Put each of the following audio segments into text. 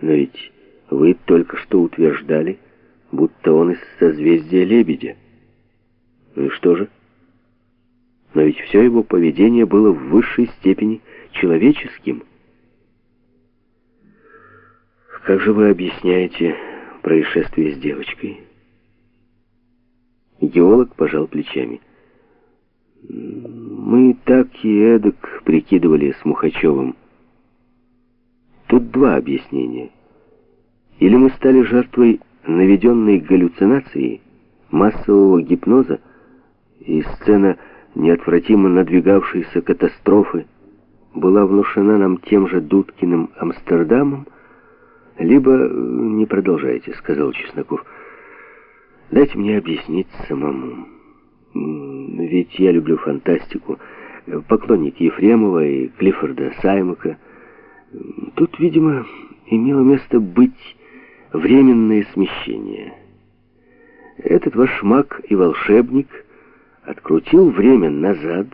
Но ведь вы только что утверждали, будто он из созвездия Лебедя. Ну и что же? Но ведь все его поведение было в высшей степени человеческим. Как же вы объясняете происшествие с девочкой? Геолог пожал плечами. Мы так и эдак прикидывали с Мухачевым. Тут два объяснения. Или мы стали жертвой наведенной галлюцинации, массового гипноза, и сцена неотвратимо надвигавшейся катастрофы была внушена нам тем же Дудкиным Амстердамом, либо «не продолжайте», — сказал Чесноков. «Дайте мне объяснить самому. Ведь я люблю фантастику, поклонник Ефремова и Клиффорда Саймака. Тут, видимо, имело место быть временное смещение. Этот ваш маг и волшебник открутил время назад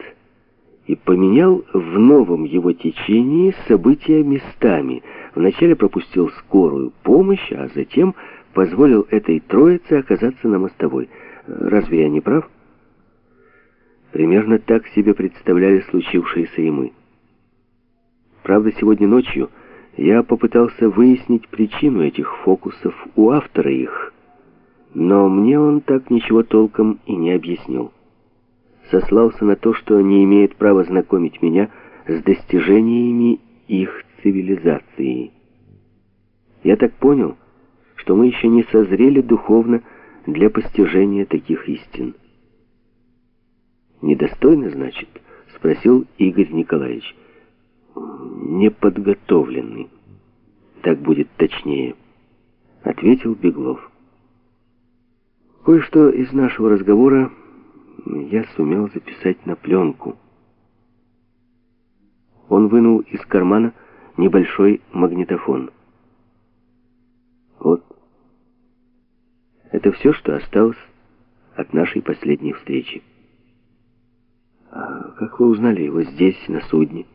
и поменял в новом его течении события местами. Вначале пропустил скорую помощь, а затем позволил этой троице оказаться на мостовой. Разве я не прав? Примерно так себе представляли случившееся и мы. Правда, сегодня ночью я попытался выяснить причину этих фокусов у автора их, но мне он так ничего толком и не объяснил. Сослался на то, что не имеет права знакомить меня с достижениями их цивилизации. Я так понял, что мы еще не созрели духовно для постижения таких истин. «Недостойно, значит?» — спросил Игорь Николаевич неподготовленный. Так будет точнее, ответил Беглов. Кое-что из нашего разговора я сумел записать на пленку. Он вынул из кармана небольшой магнитофон. Вот. Это все, что осталось от нашей последней встречи. А как вы узнали его здесь, на судне?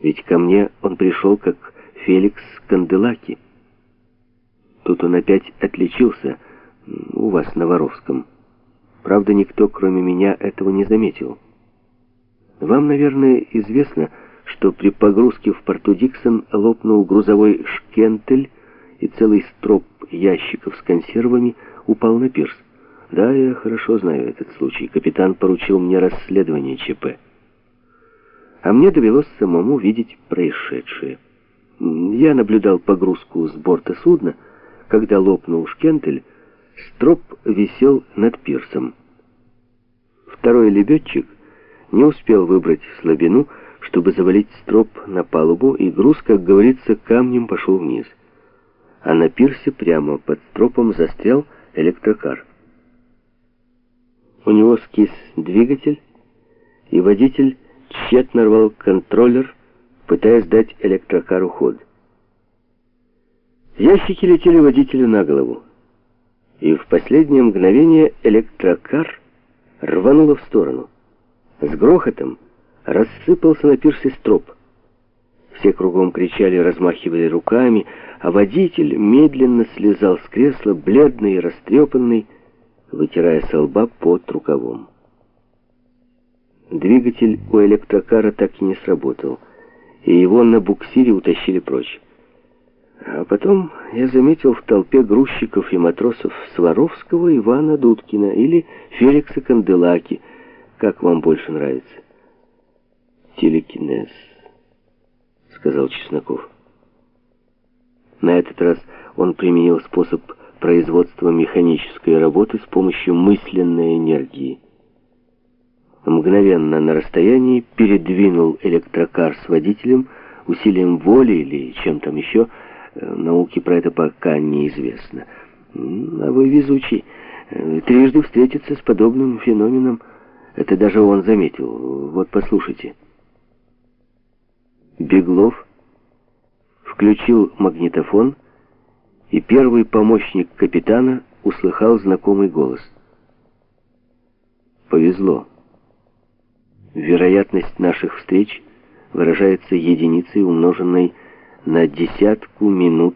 Ведь ко мне он пришел как Феликс Канделаки. Тут он опять отличился у вас на Воровском. Правда, никто, кроме меня, этого не заметил. Вам, наверное, известно, что при погрузке в порту Диксон лопнул грузовой шкентель, и целый строп ящиков с консервами упал на пирс. Да, я хорошо знаю этот случай. Капитан поручил мне расследование ЧП а мне довелось самому видеть происшедшее. Я наблюдал погрузку с борта судна, когда лопнул шкентель, строп висел над пирсом. Второй лебедчик не успел выбрать слабину, чтобы завалить строп на палубу, и груз, как говорится, камнем пошел вниз. А на пирсе прямо под стропом застрял электрокар. У него скис двигатель, и водитель тщетно рвал контроллер, пытаясь дать электрокару ход. Ящики летели водителю на голову, и в последнее мгновение электрокар рвануло в сторону. С грохотом рассыпался на пирсе строп. Все кругом кричали, размахивали руками, а водитель медленно слезал с кресла, бледный и растрепанный, вытирая со лба под рукавом. Двигатель у электрокара так и не сработал, и его на буксире утащили прочь. А потом я заметил в толпе грузчиков и матросов Сваровского Ивана Дудкина или Феликса Канделаки, как вам больше нравится. «Телекинез», — сказал Чесноков. На этот раз он применил способ производства механической работы с помощью мысленной энергии мгновенно на расстоянии передвинул электрокар с водителем усилием воли или чем там еще. Э, науки про это пока неизвестно. А вы везучий. Э, трижды встретиться с подобным феноменом, это даже он заметил. Вот послушайте. Беглов включил магнитофон, и первый помощник капитана услыхал знакомый голос. «Повезло». Вероятность наших встреч выражается единицей, умноженной на десятку минут